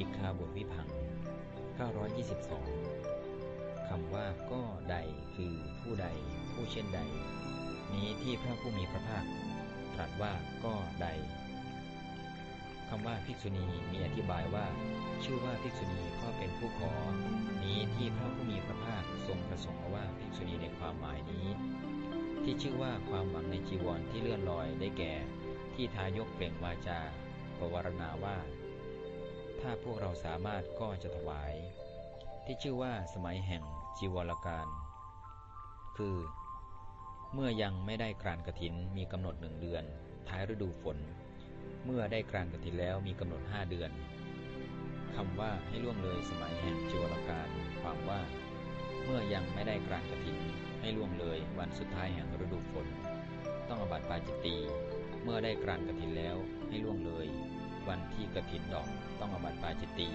สิกขาบทวิพัง922คำว่าก็ใดคือผู้ใด ผู้เช่นใด นี้ที่พระผู้มีพระภาคตรัสว่าก็ใดคำว่าภิกษุณีมีอธิบายว่า ชื่อว่าภิกษุณีก็เป็นผู้ขอ นี้ที่พระผู้มีพระภาคทรงประสงค์เอาว่าภิกษุณีในความหมายนี้ ที่ชื่อว่าความหวังในจีวรที่เลื่อนลอยได้แก่ ที่ทายกเปล่งวาจาประวารณาว่า ถ้าพวกเราสามารถก็จะถวาย ที่ชื่อว่าสมัยแห่งจีวรการ คือ เมื่อยังไม่ได้กรานกระถินมีกำหนดหนึ่งเดือน ท้ายฤดูฝน เมื่อได้กรานกระถินแล้วมีกำหนดห้าเดือนคำว่าให้ล่วงเลยสมัยแห่งจีวรการ ความว่า เมื่อยังไม่ได้กรานกระถินให้ล่วงเลยวันสุดท้ายแห่งฤดูฝน ต้องอบัติปาจิตตีเมื่อได้กรานกระถินแล้วให้ล่วงเลย วันที่กระถินดอกต้องอบัติปาจิตตี